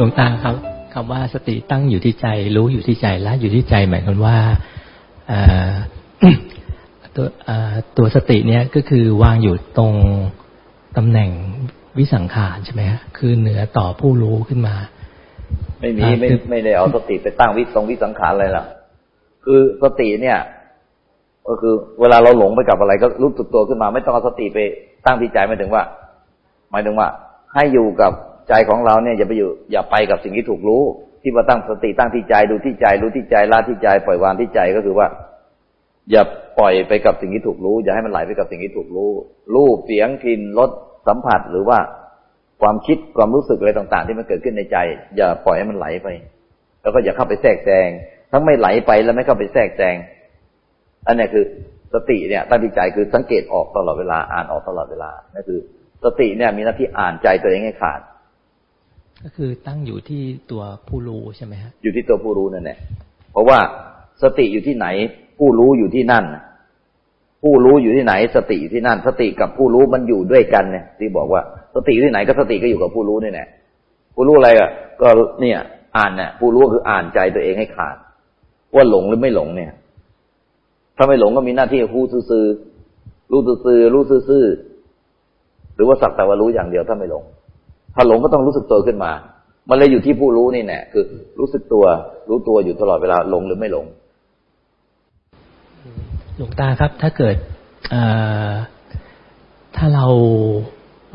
ลวงตาครับคำว่าสติตั้งอยู่ที่ใจ รู้อยู่ที่ใจละอยู่ที่ใจหมายความว่าตัวตัวสติเนี้ยก็คือวางอยู่ตรงตำแหน่งวิสังขารใช่ไหมฮะคือเหนือต่อผู้รู้ขึ้นมา ไม่มีไม่ไม่ได้เอาสติไปตั้งวิตรงวิสังขารอะไรล่ะคือสติเนี่ย ก็คือ เวลาเราหลงไปกับอะไรก็รู้สึกตัวขึ้นมา ไม่ต้องเอาสติไปตั้งที่ใจหมายถึงว่า หมายถึงว่า ให้อยู่กับ ใจของเราเนี่ยอย่าไปอยู่ อย่าไปกับสิ่งที่ถูกรู้ ที่มาตั้งสติตั้งที่ใจดูที่ใจรู้ที่ใจละที่ใจ ปล่อยวางที่ใจก็คือว่า อย่าปล่อยไปกับสิ่งที่ถูกรู้ อย่าให้มันไหลไปกับสิ่งที่ถูกรู้รูปเสียงกลิ่นรสสัมผัสหรือว่าความคิดความรู้สึกอะไรต่าง ๆ ที่มันเกิดขึ้นในใจ อย่าปล่อยให้มันไหลไป แล้วก็อย่าเข้าไปแทรกแซงทั้งไม่ไหลไปแล้วไม่เข้าไปแทรกแซงอันนี้คือสติเนี่ยตั้งที่ใจคือสังเกตออกตลอดเวลาอ่านออกตลอดเวลานั่นคือ สติเนี่ยมีหน้าที่อ่านใจตัวเองให้ขาด ก็คือตั้งอยู่ที่ตัวผู้รู้ใช่ไหมฮะอยู่ที่ตัวผู้รู้นั่นแหละเพราะว่าสติอยู่ที่ไหน ผู้รู้อยู่ที่นั่น ผู้รู้อยู่ที่ไหน สติอยู่ที่นั่น สติกับผู้รู้มันอยู่ด้วยกันเนี่ยที่บอกว่าสติที่ไหนก็สติก็อยู่กับผู้รู้นี่แหละผู้รู้อะไรก็เนี่ย อ่านเนี่ยผู้รู้คืออ่านใจตัวเองให้ขาด ว่าหลงหรือไม่หลงเนี่ย ถ้าไม่หลงก็มีหน้าที่ผู้ซื่อรู้ซื่อรู้ซื่อหรือว่าสักแต่ว่ารู้อย่างเดียวถ้าไม่หลง ถ้าหลงก็ต้องรู้สึกตัวขึ้นมา มันเลยอยู่ที่ผู้รู้นี่แน่คือ รู้สึกตัว รู้ตัวอยู่ตลอดเวลาหลงหรือไม่หลง หลวงตาครับ ถ้าเกิดถ้าเรา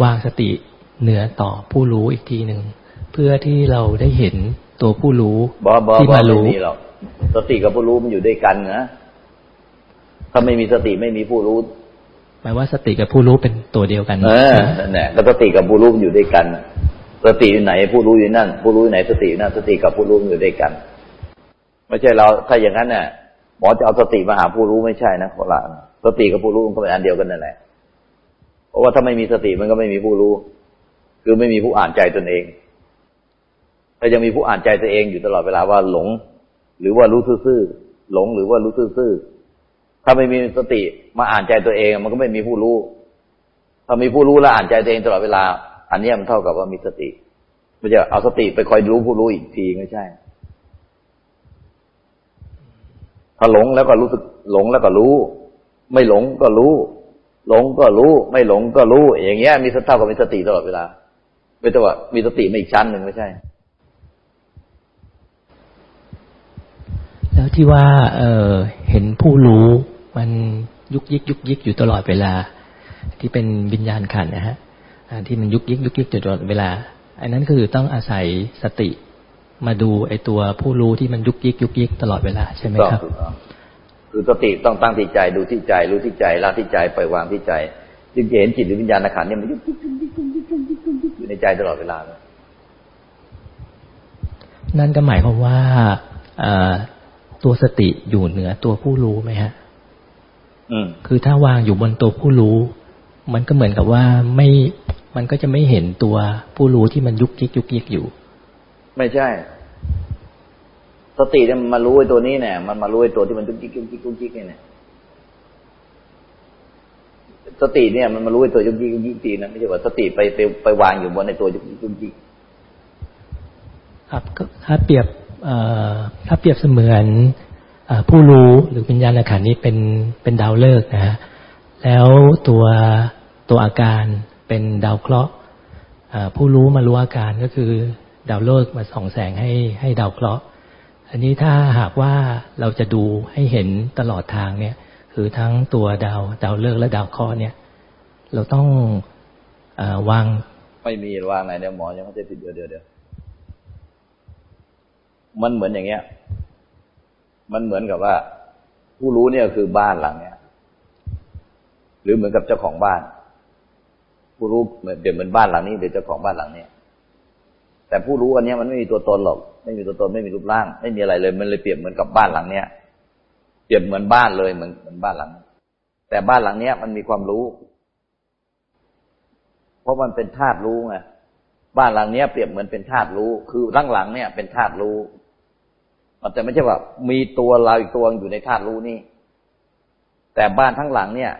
วางสติเหนือต่อผู้รู้อีกทีหนึ่งเพื่อที่เราได้เห็นตัวผู้รู้ที่มารู้สติกับผู้รู้มันอยู่ด้วยกันนะถ้าไม่มีสติไม่มีผู้รู้ หมายว่าสติกับผู้รู้เป็นตัวเดียวกัน เออนั่นแหละแล้วสติกับผู้รู้มันอยู่ด้วยกัน สติอยู่ไหนผู้รู้อยู่นั่น ผู้รู้อยู่ไหนสติอยู่นั่นสติกับผู้รู้อยู่ด้วยกัน ไม่ใช่เราถ้าอย่างนั้นเนี่ยหมอจะเอาสติมาหาผู้รู้ไม่ใช่นะคนละสติกับผู้รู้มันก็เป็นอันเดียวกันนั่นแหละเพราะว่าถ้าไม่มีสติมันก็ไม่มีผู้รู้ คือไม่มีผู้อ่านใจตนเองถ้ายังมีผู้อ่านใจตัวเองอยู่ตลอดเวลาว่าหลง หรือว่ารู้ซื่อหลงหรือว่ารู้ซื่อ ถ้าไม่มีสติมาอ่านใจตัวเอง มันก็ไม่มีผู้รู้ ถ้ามีผู้รู้แล้วอ่านใจตัวเองตลอดเวลา อันนี้มันเท่ากับว่ามีสติไม่ใช่เอาสติไปคอยรู้ผู้รู้อีกทีไม่ใช่ ถ้าหลงแล้วก็รู้สึกหลงแล้วก็รู้ ไม่หลงก็รู้ หลงก็รู้ ไม่หลงก็รู้ อย่างเงี้ย มีสติกับมีสติตลอดเวลา ไม่ใช่ว่ามีสติไม่อีกชั้นหนึ่งไม่ใช่แล้วที่ว่า เออเห็นผู้รู้ มันยุกยิกยุกยิกอยู่ตลอดเวลา ที่เป็นวิญญาณขันนะฮะที่มันยุกยิกยุกยิกอยู่ตลอดเวลา อันนั้นคือต้องอาศัยสติมาดูไอ้ตัวผู้รู้ที่มันยุกยิกยุกยิกตลอดเวลาใช่ไหมครับคือสติต้องตั้งที่ใจดูที่ใจรู้ที่ใจละที่ใจปล่อยวางที่ใจจึงจะเห็นจิตหรือวิญญาณขันเนี่ยมันยุกยิกยุกยิกยุกยิกยุกยิกยุกยิกอยู่ในใจตลอดเวลาเลยนั่นก็หมายความว่าตัวสติอยู่เหนือตัวผู้รู้ไหมฮะอืม คือถ้าวางอยู่บนตัวผู้รู้ มันก็เหมือนกับว่าไม่ มันก็จะไม่เห็นตัวผู้รู้ที่มันยุกยิกยุกยิกอยู่ ไม่ใช่ สติเนี่ยมันมารู้ไอ้ตัวนี้เนี่ยมันมารู้ไอ้ตัวที่มันจุกจิกจุกจิกจุกจิกเนี่ยสติเนี่ยมันมารู้ไอ้ตัวจุกจิกจุกจิกตีนะไม่ใช่ว่าสติไปไปไปวางอยู่บนในตัวจุกจิกจุกจิกครับถ้าเปรียบถ้าเปรียบเสมือน ผู้รู้หรือวิญญาณขันนี้เป็นเป็นดาวฤกษ์นะฮะแล้วตัวตัวอาการเป็นดาวเคราะห์ผู้รู้มารู้อาการก็คือดาวฤกษ์มาส่องแสงให้ให้ดาวเคราะห์อันนี้ถ้าหากว่าเราจะดูให้เห็นตลอดทางเนี่ยคือทั้งตัวดาวดาวฤกษ์และดาวเคราะห์เนี่ย เราต้องอวางไม่มีวางไหนเดี๋ยวหมอยังไม่ได้ติดเดียวเดียวเดียวมันเหมือนอย่างเงี้ย มันเหมือนกับว่า ผู้รู้เนี่ยคือบ้านหลังเนี้ยหรือเหมือนกับเจ้าของบ้าน ผู้รู้เหมือนเดี๋ยวเหมือนบ้านหลังนี้เดี๋ยวเจ้าของบ้านหลังเนี้ยแต่ผู้รู้อันนี้มันไม่มีตัวตนหรอก ไม่มีตัวตนไม่มีรูปร่าง ไม่มีอะไรเลย มันเลยเปรียบเหมือนกับบ้านหลังเนี้ยเปรียบเหมือนบ้านเลยเหมือนเหมือนบ้านหลัง แต่บ้านหลังเนี้ยมันมีความรู้ เพราะมันเป็นธาตุรู้ไงบ้านหลังเนี้ยเปรียบเหมือนเป็นธาตุรู้ คือร่างหลังเนี่ยเป็นธาตุรู้ แต่ไม่ใช่ว่ามีตัวเราอีกตัวอยู่ในธาตุรู้นี่ แต่บ้านทั้งหลังเนี่ย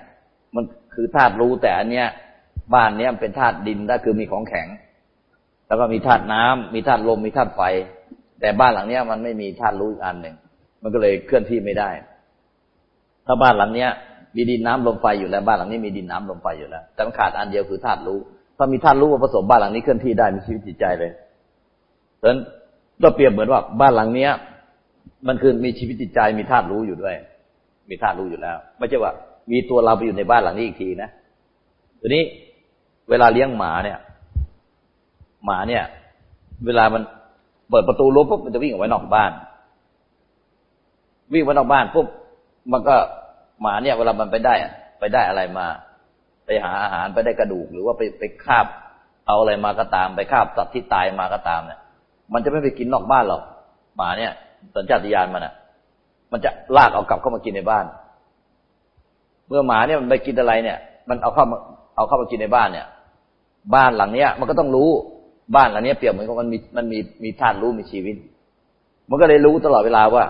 มันคือธาตุรู้แต่อันเนี้ย บ้านเนี้ยเป็นธาตุดินได้คือมีของแข็ง แล้วก็มีธาตุน้ำมีธาตุลมมีธาตุไฟ แต่บ้านหลังเนี้ยมันไม่มีธาตุรู้อีกอันหนึ่งมันก็เลยเคลื่อนที่ไม่ได้ ถ้าบ้านหลังเนี้ย มีดินน้ำลมไฟอยู่แล้ว บ้านหลังนี้มีดินน้ำลมไฟอยู่แล้วแต่มันขาดอันเดียวคือธาตุรู้ ถ้ามีธาตุรู้มาผสมบ้านหลังนี้เคลื่อนที่ได้มีชีวิตจิตใจเลยดังนั้นก็เปรียบเหมือนว่าบ้านหลังเนี้ย มันคือมีชีวิตจิตใจมีธาตุรู้อยู่ด้วย มีธาตุรู้อยู่แล้ว ไม่ใช่ว่า มีตัวเราไปอยู่ในบ้านหลังนี้อีกทีนะทีนี้เวลาเลี้ยงหมาเนี่ย หมาเนี่ย เวลามันเปิดประตูรั้วปุ๊บมันจะวิ่งออกไปนอกบ้าน วิ่งไปนอกบ้านปุ๊บมันก็หมาเนี่ยเวลามันไปได้ ไปได้อะไรมา ไปหาอาหารไปได้กระดูก หรือว่าไปไปคาบ เอาอะไรมาก็ตาม ไปคาบสัตว์ที่ตายมาก็ตามเนี่ย มันจะไม่ไปกินนอกบ้านหรอกหมาเนี่ย สัญชาตญาณมันอะ มันจะลากเอากลับเข้ามากินในบ้าน เมื่อหมาเนี่ยมันไปกินอะไรเนี่ย มันเอาเข้ามาเอาเข้ามากินในบ้านเนี่ย บ้านหลังเนี้ย มันก็ต้องรู้บ้านหลังนี้เปรียบเหมือนกับมันมีมันมีมีธาตุรู้มีชีวิต มันก็เลยรู้ตลอดเวลาว่า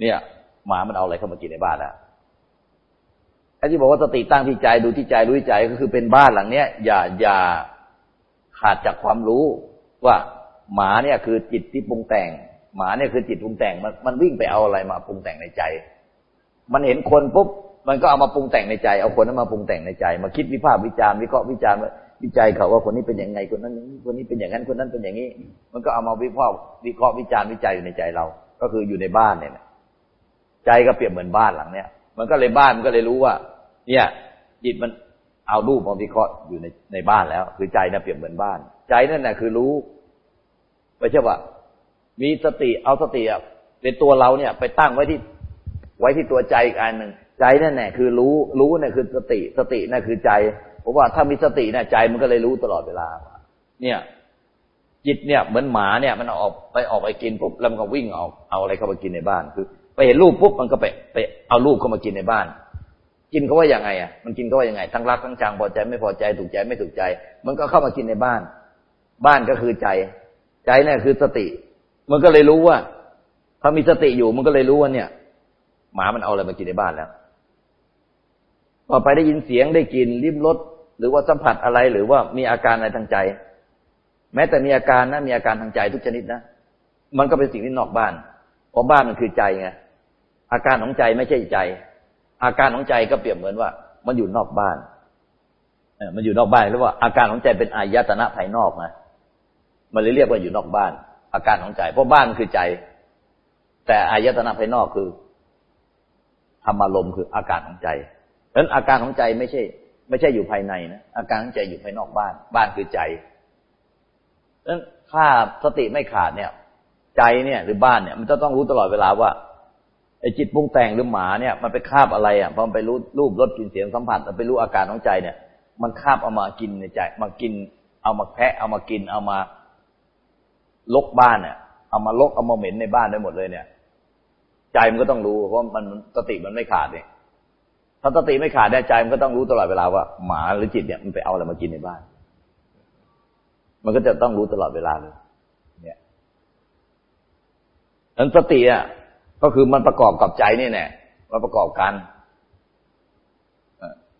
เนี่ย หมามันเอาอะไรเข้ามากินในบ้านแล้วไอ้ที่บอกว่าสติตั้งที่ใจดูที่ใจรู้ที่ใจก็คือเป็นบ้านหลังเนี้ยอย่าอย่าขาดจากความรู้ว่าหมาเนี่ยคือจิตที่ปรุงแต่ง หมาเนี่ยคือจิตปรุงแต่งมันมันวิ่งไปเอาอะไรมาปรุงแต่งในใจ มันเห็นคนปุ๊บมันก็เอามาปรุงแต่งในใจ เอาคนนั้นมาปรุงแต่งในใจ มาคิดวิพากษ์วิจารณ์วิเคราะห์วิจารณ์วิจัยเขาว่าคนนี้เป็นยังไงคนนั้นคนนี้เป็นอย่างนั้นคนนั้นเป็นอย่างนี้ มันก็เอามาวิพากษ์วิเคราะห์วิจารณ์วิจัยอยู่ในใจเรา ก็คืออยู่ในบ้านเนี่ยใจก็เปรียบเหมือนบ้านหลังเนี้ยมันก็เลยบ้านมันก็เลยรู้ว่า เนี่ยจิตมันเอารูปมาวิเคราะห์อยู่ในในบ้านแล้ว คือใจน่ะเปรียบเหมือนบ้าน ใจนั่นแหละคือรู้ไม่ใช่ว่า มีสติเอาสติเป็นตัวเราเนี่ย ไปตั้งไว้ที่ไว้ที่ตัวใจอีกอันหนึ่งใจนั่นแหละคือรู้รู้เนี่ยคือสติสตินั่นคือใจเพราะว่าถ้ามีสติเนี่ยใจมันก็เลยรู้ตลอดเวลา เนี่ย จิตเนี่ยเหมือนหมาเนี่ยมันออกไปออกไปกินปุ๊บแล้วมันก็วิ่งออกเอาอะไรเข้ามากินในบ้าน คือไปเห็นรูปปุ๊บมันก็ไปไปเอารูปเข้ามากินในบ้านกินเขาว่ายังไงอะ มันกินเขาว่ายังไง ทั้งรักทั้งชังพอใจไม่พอใจถูกใจไม่ถูกใจ มันก็เข้ามากินในบ้าน บ้านก็คือใจ ใจเนี่ยคือสติ มันก็เลยรู้ว่าถ้ามีสติอยู่มันก็เลยรู้ว่าเนี่ย หมามันเอาอะไรมากินในบ้านแล้วพอไปได้ยินเสียงได้กลิ่นลิ้มรสหรือว่าสัมผัสอะไรหรือว่ามีอาการอะไรทางใจ แม้แต่มีอาการนะมีอาการทางใจทุกชนิดนะมันก็เป็นสิ่งที่นอกบ้านเพราะบ้านมันคือใจไงอาการของใจไม่ใช่ใจ อาการของใจก็เปรียบเหมือนว่า มันอยู่นอกบ้านมันอยู่นอกบ้านหรือว่าอาการของใจเป็นอายตนะภายนอกนะมันเลยเรียกว่าอยู่นอกบ้าน อาการของใจ เพราะบ้านคือใจ แต่อายตนะภายนอกคือธรรมารมคืออาการของใจเพราะฉะนั้นอาการของใจไม่ใช่ ไม่ใช่อยู่ภายในนะอาการของใจอยู่ภายนอกบ้าน บ้านคือใจเพราะฉะนั้นถ้าสติไม่ขาดเนี่ย ใจเนี่ย หรือบ้านเนี่ย มันจะต้องรู้ตลอดเวลาว่าไอ้จิตปรุงแต่งหรือหมาเนี่ย มันไปคาบอะไรอะพอมันไปรู้รูปรสกลิ่นเสียงสัมผัสมันไปรู้อาการของใจเนี่ย มันคาบเอามากินในใจ มากิน เอามาแพะเอามากิน เอามา ลกบ้านเนี่ยเอามาลกเอามาเหม็นในบ้านได้หมดเลยเนี่ย ใจมันก็ต้องรู้เพราะมันสติมันไม่ขาดเนี่ยถ้าสติไม่ขาดแน่ใจมันก็ต้องรู้ตลอดเวลาว่าหมาหรือจิตเนี่ยมันไปเอาอะไรมากินในบ้าน มันก็จะต้องรู้ตลอดเวลาเลย เนี่ยนั้นสติอะก็คือมันประกอบกับใจนี่แน่มันประกอบกัน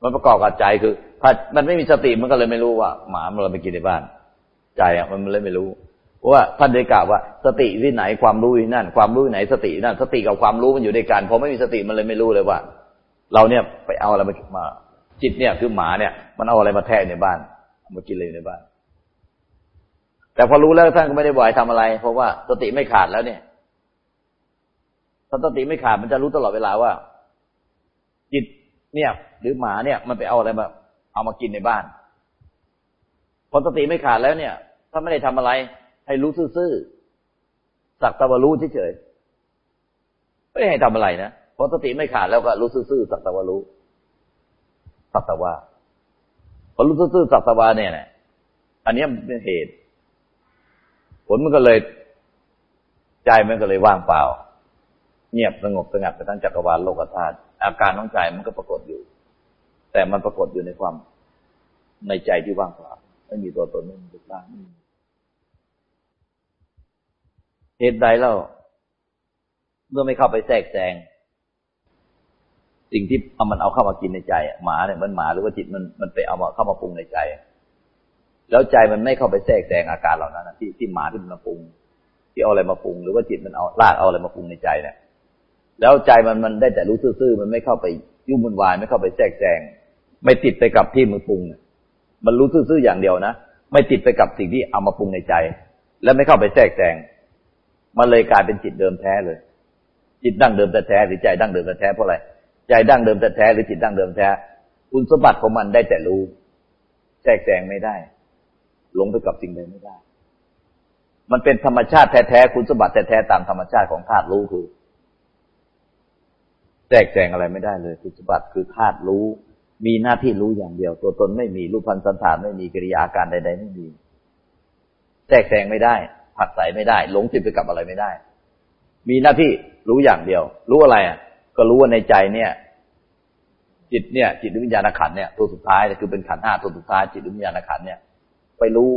มันประกอบกับใจคือถ้ามันไม่มีสติมันก็เลยไม่รู้ว่า หมามันเราไปกินในบ้าน ใจอะมันเลยไม่รู้ ว่าท่านได้กล่าวว่า สติที่ไหนความรู้ที่นั่น ความรู้ที่ไหนสตินั่น สติกับความรู้มันอยู่ด้วยกันพอไม่มีสติมันเลยไม่รู้เลยว่า เราเนี่ยไปเอาอะไรมา จิตเนี่ยคือหมาเนี่ย มันเอาอะไรมาแทะในบ้านมากินเลยในบ้าน แต่พอรู้แล้วท่านก็ไม่ได้บ่อยทำอะไร เพราะว่าสติไม่ขาดแล้วเนี่ยถ้าสติไม่ขาดมันจะรู้ตลอดเวลาว่า จิตเนี่ย หรือหมาเนี่ย มันไปเอาอะไรมา เอามากินในบ้านพอสติไม่ขาดแล้วเนี่ย ถ้าไม่ได้ทำอะไร ให้รู้ซื่อๆสักตะวรู้เฉยๆไม่ให้ทำอะไรนะพอสติไม่ขาดแล้วก็รู้ซื่อๆสักตะวรู้สักตะวาพอรู้ซื่อๆสักตะวาเนี่ยนะอันนี้เป็นเหตุ ผลมันก็เลยใจมันก็เลยว่างเปล่า เงียบสงบสงัดไปทั้งจักรวาลโลกธาตุอาการของใจมันก็ปรากฏอยู่ แต่มันปรากฏอยู่ในความในใจที่ว่างเปล่าไม่มีตัวตนไม่มีตัวตน เหตุใดเล่า เมื่อไม่เข้าไปแทรกแซงสิ่งที่เอามันเอาเข้ามากินในใจหมาเนี่ยมันหมาหรือว่าจิตมันมันไปเอามาเข้ามาปรุงในใจ แล้วใจมันไม่เข้าไปแทรกแซงอาการเหล่านั้นที่ที่หมาที่มันมาปรุง ที่เอาอะไรมาปรุง หรือว่าจิตมันเอาลากเอาอะไรมาปรุงในใจเนี่ยแล้วใจมันมันได้แต่รู้ซื่อๆมันไม่เข้าไปยุ่งวุ่นวายไม่เข้าไปแทรกแซงไม่ติดไปกับที่มือปรุงมันรู้ซื่อๆอย่างเดียวนะไม่ติดไปกับสิ่งที่เอามาปรุงในใจ และไม่เข้าไปแทรกแซง มันเลยกลายเป็นจิตเดิมแท้เลย จิตดั้งเดิมแท้หรือใจดั้งเดิมแท้เพราะอะไรใจดั้งเดิมแท้หรือจิตดั้งเดิมแท้คุณสมบัติของมันได้แต่รู้แทรกแซงไม่ได้ หลงไปกับสิ่งใดไม่ได้ มันเป็นธรรมชาติแท้ๆคุณสมบัติแท้ๆตามธรรมชาติของธาตุรู้คือแทรกแซงอะไรไม่ได้เลย คุณสมบัติคือธาตุรู้ มีหน้าที่รู้อย่างเดียว ตัวตนไม่มีรูปพันธ์สันฐานไม่มีกิริยาการใด ๆ ไม่มีแทรกแซงไม่ได้ ผักใส่ไม่ได้ หลงจิตไปกับอะไรไม่ได้ มีหน้าที่รู้อย่างเดียว รู้อะไรอะ ก็รู้ว่าในใจเนี่ย จิตเนี่ย จิตวิญญาณขันเนี่ยตัวสุดท้ายคือเป็นขันห้าตัวสุดท้ายจิตวิญญาณขันเนี่ย ไปรู้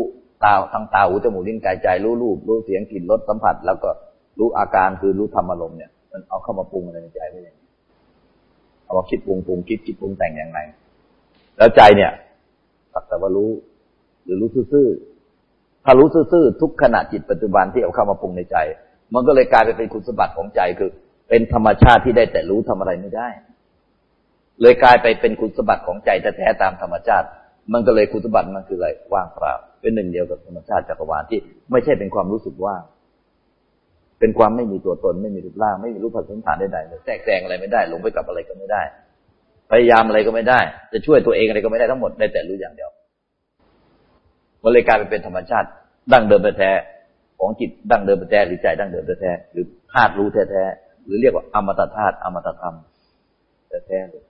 ตาทางตาหูจมูกลิ้นกายใจ รู้รูป รู้เสียงกลิ่นรสสัมผัส แล้วก็รู้อาการคือรู้ธรรมอารมณ์เนี่ย มันเอาเข้ามาปรุงอะไรในใจได้ยังเอามาคิดปรุงปรุงคิดคิดปรุงแต่งอย่างไร แล้วใจเนี่ยสักแต่ว่ารู้ หรือรู้ซื่อ ถ้ารู้ซื่อทุกขณะจิตปัจจุบันที่เอาเข้ามาปรุงในใจ มันก็เลยกลายไปเป็นคุณสมบัติของใจคือ เป็นธรรมชาติที่ได้แต่รู้ทำอะไรไม่ได้ เลยกลายไปเป็นคุณสมบัติของใจแท้ๆตามธรรมชาติ มันก็เลยคุณสมบัติมันคืออะไรว่างเปล่าเป็นหนึ่งเดียวกับธรรมชาติจักรวาลที่ไม่ใช่เป็นความรู้สึกว่างเป็นความไม่มีตัวตนไม่มีรูปร่างไม่มีรูปพันธ์ฐานใดๆแทรกแซงอะไรไม่ได้หลงไปกับอะไรก็ไม่ได้ พยายามอะไรก็ไม่ได้ จะช่วยตัวเองอะไรก็ไม่ได้ทั้งหมดได้แต่รู้อย่างเดียว มันเลยกลายเป็นธรรมชาติดั้งเดิมแท้ของจิตดั้งเดิมแท้หรือใจดั้งเดิมแท้หรือธาตุรู้แท้ๆหรือเรียกว่าอมตะธาตุอมตะธรรมแท้ๆเลย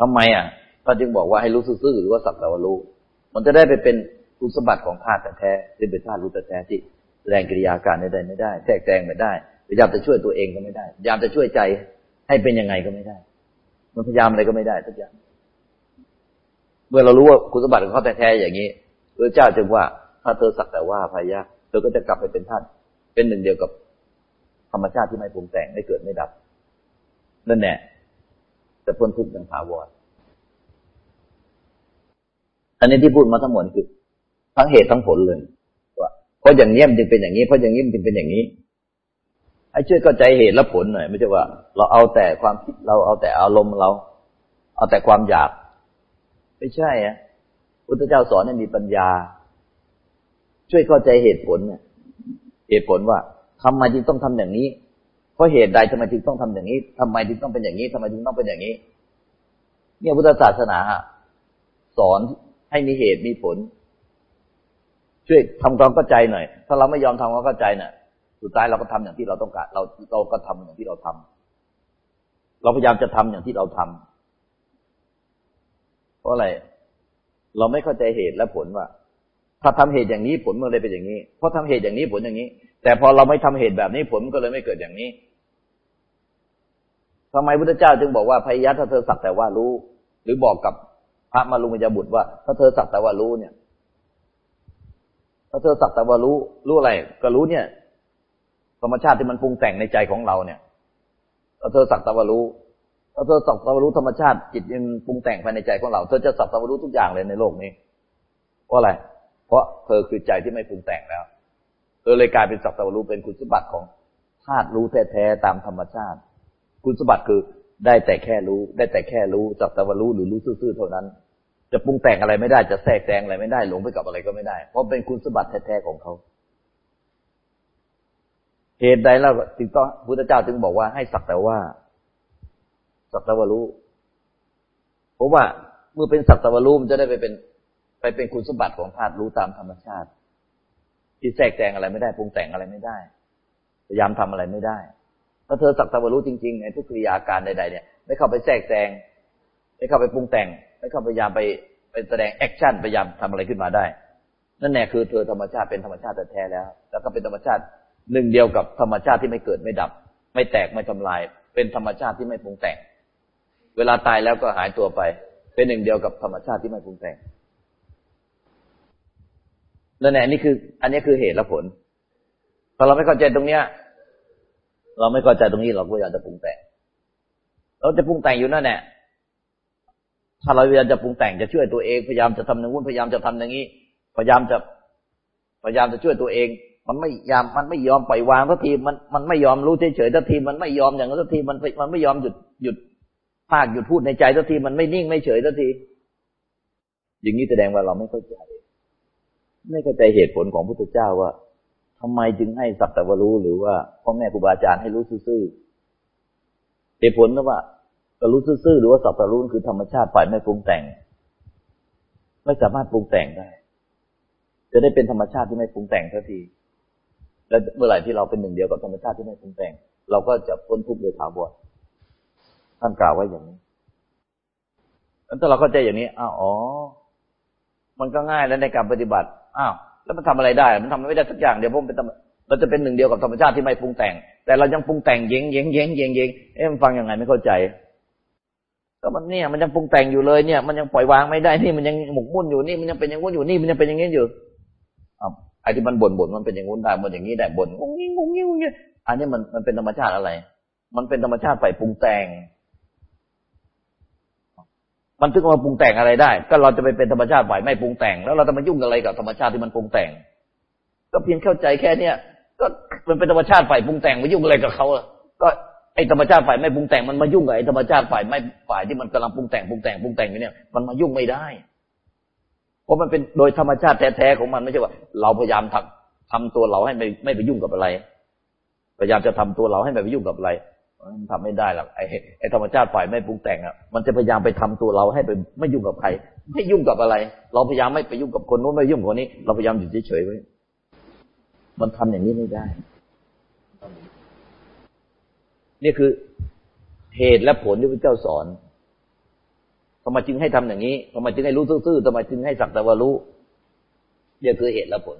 ทำไมอะท่านจึงบอกว่าให้รู้ซื่อหรือว่าสักแต่ว่ารู้ มันจะได้ไปเป็นคุณสมบัติของธาตุแท้ที่เป็นธาตุรู้แท้ที่แสดงกิริยาการใดๆไม่ได้แทรกแซงไม่ได้พยายามจะช่วยตัวเองก็ไม่ได้พยายามจะช่วยใจให้เป็นยังไงก็ไม่ได้ มันพยายามอะไรก็ไม่ได้ทุกอย่าง เมื่อเรารู้ว่าคุณสมบัติของเขาแท้ๆอย่างนี้พระเจ้าจึงว่าถ้าเธอสักแต่ว่าพายะเธอก็จะกลับไปเป็นธาตุเป็นหนึ่งเดียวกับธรรมชาติที่ไม่ปรุงแต่งไม่เกิดไม่ดับ นั่นแหละจะพ้นทุกข์อย่างถาวรอันนี้ที่พูดมาทั้งหมดคือ ทั้งเหตุทั้งผลเลยว่าเพราะอย่างนี้มันจึงเป็นอย่างนี้ เพราะอย่างนี้มันจึงเป็นอย่างนี้ให้ช่วยเข้าใจเหตุและผลหน่อย ไม่ใช่ว่า เราเอาแต่ความคิดเราเอาแต่อารมณ์เรา เอาแต่ความอยาก ไม่ใช่อะพุทธเจ้าสอนให้มีปัญญา ช่วยเข้าใจเหตุผลเนี่ยเหตุผลว่าทำไมจึงต้องทำอย่างนี้ เพราะเหตุใดทำไมจึงต้องทำอย่างนี้ทำไมจึงต้องเป็นอย่างนี้ทำไมจึงต้องเป็นอย่างนี้ เนี่ยพุทธศาสนาสอนให้มีเหตุมีผล ช่วยทำความเข้าใจหน่อย ถ้าเราไม่ยอมทำความเข้าใจเนี่ยสุดท้ายเราก็ทำอย่างที่เราต้องการ เราเราก็ทำอย่างที่เราทำเราพยายามจะทำอย่างที่เราทำ เพราะอะไร เราไม่เข้าใจเหตุและผลว่า ถ้าทำเหตุอย่างนี้ผลมันเลยเป็นอย่างนี้ เพราะทำเหตุอย่างนี้ผลอย่างนี้ แต่พอเราไม่ทำเหตุแบบนี้ผลก็เลยไม่เกิดอย่างนี้ทำไมพุทธเจ้าจึงบอกว่าพยายามถ้าเธอสักแต่ว่ารู้ หรือบอกกับพระมาลุงยาบุตรว่า ถ้าเธอสักแต่ว่ารู้เนี่ย ถ้าเธอสักแต่ว่ารู้ รู้อะไร ก็รู้เนี่ย ธรรมชาติที่มันปรุงแต่งในใจของเราเนี่ยถ้าเธอสักแต่ว่ารู้ ถ้าเธอสักแต่ว่ารู้ธรรมชาติจิตมันปรุงแต่งภายในใจของเรา เธอจะสักแต่ว่ารู้ทุกอย่างเลยในโลกนี้ เพราะอะไร เพราะเธอคือใจที่ไม่ปรุงแต่งแล้ว เธอเลยกลายเป็นสักแต่ว่ารู้เป็นคุณสมบัติของธาตุรู้แท้ๆตามธรรมชาติ คุณสมบัติคือได้แต่แค่รู้ ได้แต่แค่รู้สักแต่ว่ารู้หรือรู้ซื่อๆเท่านั้น จะปรุงแต่งอะไรไม่ได้จะแทรกแซงอะไรไม่ได้หลงไปกับอะไรก็ไม่ได้ เพราะเป็นคุณสมบัติแท้ๆของเขาเหตุใดแล้วถึงต้องพุทธเจ้าจึงบอกว่าให้สักแต่ว่า สัตวรู้เพราะว่าเมื่อเป็นสัตวรู้มันจะได้ไปเป็น ไปเป็นคุณสมบัติของธาตุรู้ตามธรรมชาติ ที่แทรกแซงอะไรไม่ได้ปรุงแต่งอะไรไม่ได้พยายามทำอะไรไม่ได้ถ้าเธอสักแต่ว่ารู้จริงๆในทุกกิริยาการใด ๆ เนี่ยไม่เข้าไปแทรกแซงไม่เข้าไปปรุงแต่งไม่เข้าพยายามไปไปแสดง action พยายามทำอะไรขึ้นมาได้ นั่นแน่คือเธอธรรมชาติเป็นธรรมชาติแท้แล้ว แล้วก็เป็นธรรมชาติหนึ่งเดียวกับธรรมชาติที่ไม่เกิดไม่ดับ ไม่แตกไม่ทำลาย เป็นธรรมชาติที่ไม่ปรุงแต่ง เวลาตายแล้วก็หายตัวไป เป็นหนึ่งเดียวกับธรรมชาติที่ไม่ปรุงแต่งนั่นแหละนี่คือ อันนี้คือเหตุและผลพอเราไม่เข้าใจตรงเนี้ย เราไม่เข้าใจตรงนี้เราก็อยากจะปรุงแต่งเราจะปรุงแต่งอยู่นั่นแหละถ้าเราพยายามจะปรุงแต่งจะช่วยตัวเองพยายามจะทำอย่างนู้นพยายามจะทำอย่างนี้ พยายามจะพยายามจะช่วยตัวเอง มันไม่ยามมันไม่ยอมปล่อยวางสักทีมันมันไม่ยอมรู้เฉยๆสักทีมันไม่ยอมอย่างนั้นสักทีมันมันไม่ยอมหยุดหยุด ภาคหยุดพูดในใจสักทีมันไม่นิ่งไม่เฉยสักที อย่างนี้แสดงว่าเราไม่เข้าใจ ไม่เข้าใจเหตุผลของพระพุทธเจ้าว่าทำไมจึงให้สัพแต่ว่ารู้หรือว่าพ่อแม่ครูบาอาจารย์ให้รู้ซื่อเหตุผลก็ว่าก็รู้ซื่อหรือว่าสัพแต่รู้คือธรรมชาติฝ่ายไม่ปรุงแต่ง ไม่สามารถปรุงแต่งได้ จะได้เป็นธรรมชาติที่ไม่ปรุงแต่งทันทีและเมื่อไหร่ที่เราเป็นหนึ่งเดียวกับธรรมชาติที่ไม่ปรุงแต่ง เราก็จะพ้นทุกข์โดยถาวร ท่านกล่าวไว้อย่างนี้แล้วถ้าเราเข้าใจอย่างนี้อ้าวอ๋อ มันก็ง่ายแล้วในการปฏิบัติอ้าวแล้วมันทำอะไรได้ มันทำไม่ได้สักอย่างเดี๋ยวผมเป็นเราจะเป็นหนึ่งเดียวกับธรรมชาติที่ไม่ปรุงแต่ง แต่เรายังปรุงแต่งเย้งเย้งเย้งเย้งเย้งเอ๊ะมันฟังยังไงไม่เข้าใจ ก็มันเนี่ยมันยังปรุงแต่งอยู่เลยเนี่ย มันยังปล่อยวางไม่ได้นี่มันยังหมกมุ่นอยู่นี่มันยังเป็นอย่างงู้นอยู่นี่มันยังเป็นอย่างนี้อยู่อ่าไอ้ที่มันบ่นบ่นมันเป็นอย่างงู้นได้มันอย่างนี้ได้บ่นงงงงงงงอันนี้มันมันเป็นธรรมชาติอะไร มันเป็นธรรมชาติฝ่ายปรุงแต่ง มันถึงมาปรุงแต่งอะไรได้ ก็เราจะไปเป็นธรรมชาติฝ่ายไม่ปรุงแต่ง แล้วเราจะมายุ่งอะไรกับธรรมชาติที่มันปรุงแต่ง ก็เพียงเข้าใจแค่เนี้ยก็มันเป็นธรรมชาติฝ่ายปรุงแต่งมายุ่งอะไรกับเขาก็ไอธรรมชาติฝ่ายไม่ปรุงแต่งมันมายุ่งกับไอธรรมชาติฝ่ายไม่ฝ่ายที่มันกำลังปรุงแต่งปรุงแต่งปรุงแต่งอยู่เนี่ยมันมายุ่งไม่ได้ เพราะมันเป็นโดยธรรมชาติแท้ๆของมันไม่ใช่ว่า เราพยายามทำทำตัวเราให้ไม่ไม่ไปยุ่งกับอะไร พยายามจะทำตัวเราให้ไม่ไปยุ่งกับอะไร มันทำไม่ได้หรอกไอ้ไอ้ธรรมชาติฝ่ายไม่ปรุงแต่งอะมันจะพยายามไปทำตัวเราให้ไปไม่ยุ่งกับใคร ไม่ยุ่งกับอะไร เราพยายามไม่ไปยุ่งกับคนนู้นไม่ยุ่งกับคนนี้ เราพยายามอยู่เฉยๆไว้ มันทำอย่างนี้ไม่ได้ นี่คือเหตุและผลที่พระเจ้าสอนทำไมจึงให้ทำอย่างนี้ทำไมจึงให้รู้ซื่อๆทำไมจึงให้สักแต่ว่ารู้เนี่ยคือเหตุและผล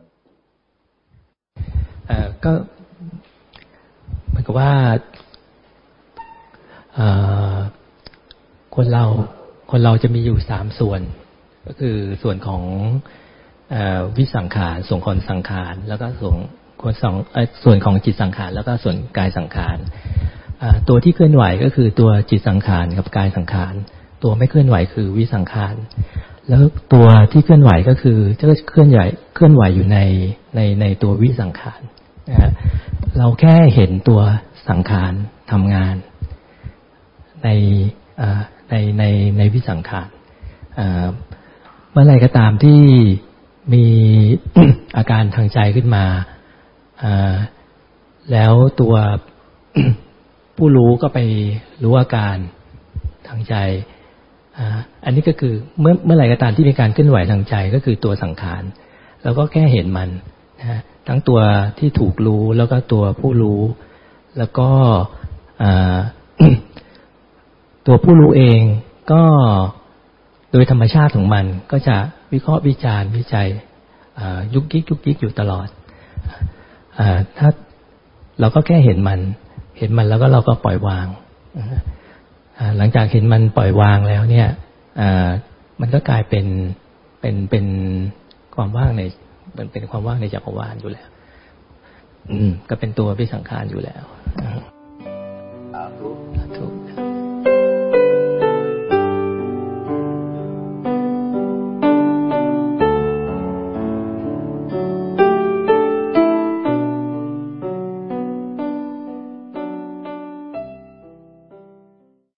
อ่าก็เหมือนกับว่า คนเราคนเราจะมีอยู่สามส่วน ก็คือส่วนของวิสังขารส่วนของสังขารแล้วก็ส่วนคนสองส่วนของจิตสังขารแล้วก็ส่วนกายสังขารตัวที่เคลื่อนไหวก็คือตัวจิตสังขารกับกายสังขาร ตัวไม่เคลื่อนไหวคือวิสังขาร แล้วตัวที่เคลื่อนไหวก็คือจะเคลื่อนไหวเคลื่อนไหวอยู่ในในในตัววิสังขารเราแค่เห็นตัวสังขารทำงาน ใน ในในในวิสังขารเมื่อไรก็ตามที่มีอาการทางใจขึ้นมา แล้วตัวผู้รู้ก็ไปรู้อาการทางใจ อันนี้ก็คือเมื่อเมื่อไรก็ตามที่มีการเคลื่อนไหวทางใจก็คือตัวสังขาร แล้วก็แค่เห็นมันนะทั้งตัวที่ถูกรู้แล้วก็ตัวผู้รู้ แล้วก็ ตัวผู้รู้เองก็โดยธรรมชาติของมัน ก็จะวิเคราะห์วิจารณ์วิจัยยุกยิกยุกยิกอยู่ตลอดอถ้าเราก็แค่เห็นมัน เห็นมันแล้วก็เราก็ปล่อยวางหลังจากเห็นมันปล่อยวางแล้วเนี่ยมันก็กลายเป็นเป็นเป็นความว่างในมันเป็นความว่างในจักรวาลอยู่แล้ว อืม ก็เป็นตัวพิสังขารอยู่แล้ว